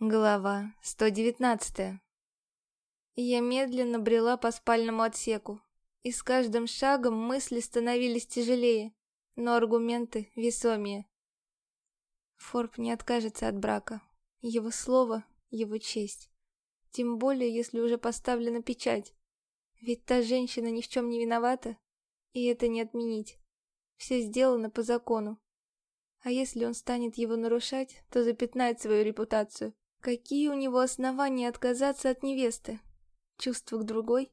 Глава 119 Я медленно брела по спальному отсеку, и с каждым шагом мысли становились тяжелее, но аргументы весомее. Форб не откажется от брака. Его слово — его честь. Тем более, если уже поставлена печать. Ведь та женщина ни в чем не виновата, и это не отменить. Все сделано по закону. А если он станет его нарушать, то запятнает свою репутацию. Какие у него основания отказаться от невесты? Чувства к другой?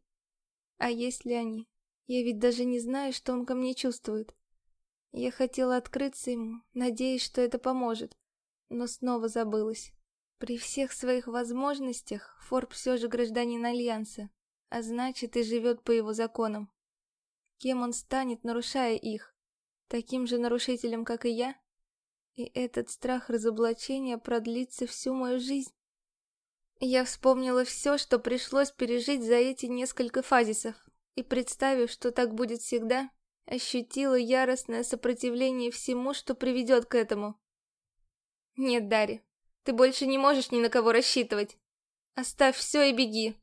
А есть ли они? Я ведь даже не знаю, что он ко мне чувствует. Я хотела открыться ему, надеясь, что это поможет, но снова забылась. При всех своих возможностях Форб все же гражданин Альянса, а значит и живет по его законам. Кем он станет, нарушая их? Таким же нарушителем, как и я? И этот страх разоблачения продлится всю мою жизнь. Я вспомнила все, что пришлось пережить за эти несколько фазисов, и, представив, что так будет всегда, ощутила яростное сопротивление всему, что приведет к этому. «Нет, Дарья, ты больше не можешь ни на кого рассчитывать. Оставь все и беги.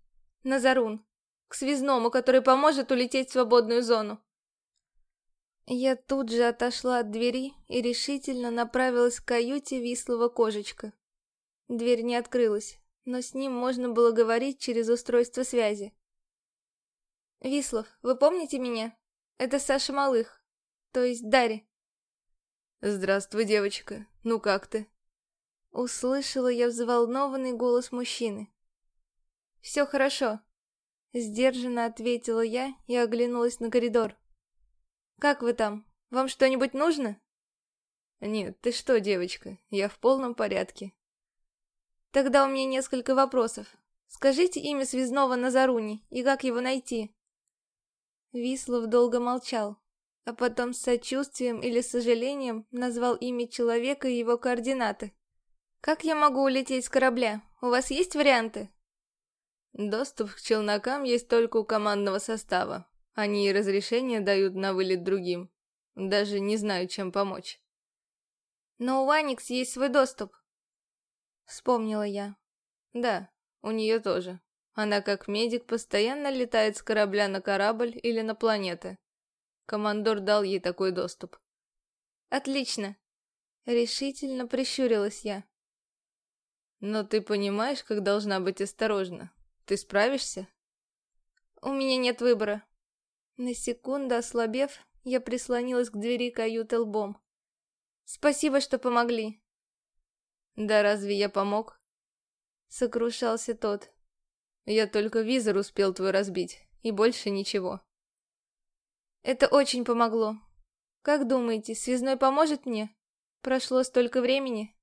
Назарун, к связному, который поможет улететь в свободную зону. Я тут же отошла от двери и решительно направилась к каюте вислого кожечка. Дверь не открылась, но с ним можно было говорить через устройство связи. «Вислов, вы помните меня? Это Саша Малых, то есть Дарья». «Здравствуй, девочка. Ну как ты?» Услышала я взволнованный голос мужчины. «Все хорошо», — сдержанно ответила я и оглянулась на коридор. «Как вы там? Вам что-нибудь нужно?» «Нет, ты что, девочка, я в полном порядке». «Тогда у меня несколько вопросов. Скажите имя связного Назаруни и как его найти?» Вислов долго молчал, а потом с сочувствием или сожалением назвал имя человека и его координаты. «Как я могу улететь с корабля? У вас есть варианты?» «Доступ к челнокам есть только у командного состава. Они и разрешение дают на вылет другим. Даже не знаю, чем помочь. Но у Аникс есть свой доступ. Вспомнила я. Да, у нее тоже. Она как медик постоянно летает с корабля на корабль или на планеты. Командор дал ей такой доступ. Отлично. Решительно прищурилась я. Но ты понимаешь, как должна быть осторожна. Ты справишься? У меня нет выбора. На секунду ослабев, я прислонилась к двери каюты лбом. «Спасибо, что помогли». «Да разве я помог?» Сокрушался тот. «Я только визор успел твой разбить, и больше ничего». «Это очень помогло. Как думаете, связной поможет мне? Прошло столько времени».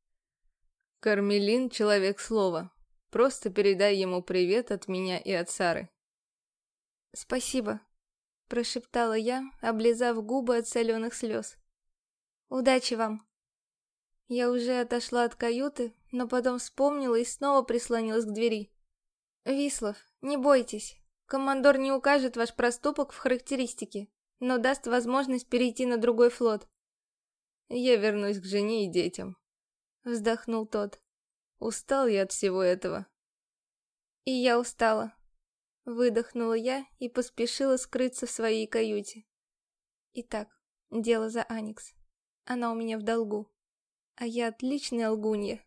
«Кармелин — человек слова. Просто передай ему привет от меня и от Сары». «Спасибо», Прошептала я, облизав губы от соленых слез. «Удачи вам!» Я уже отошла от каюты, но потом вспомнила и снова прислонилась к двери. «Вислов, не бойтесь. Командор не укажет ваш проступок в характеристике, но даст возможность перейти на другой флот». «Я вернусь к жене и детям», — вздохнул тот. «Устал я от всего этого». «И я устала», Выдохнула я и поспешила скрыться в своей каюте. Итак, дело за Аникс. Она у меня в долгу. А я отличная лгунья.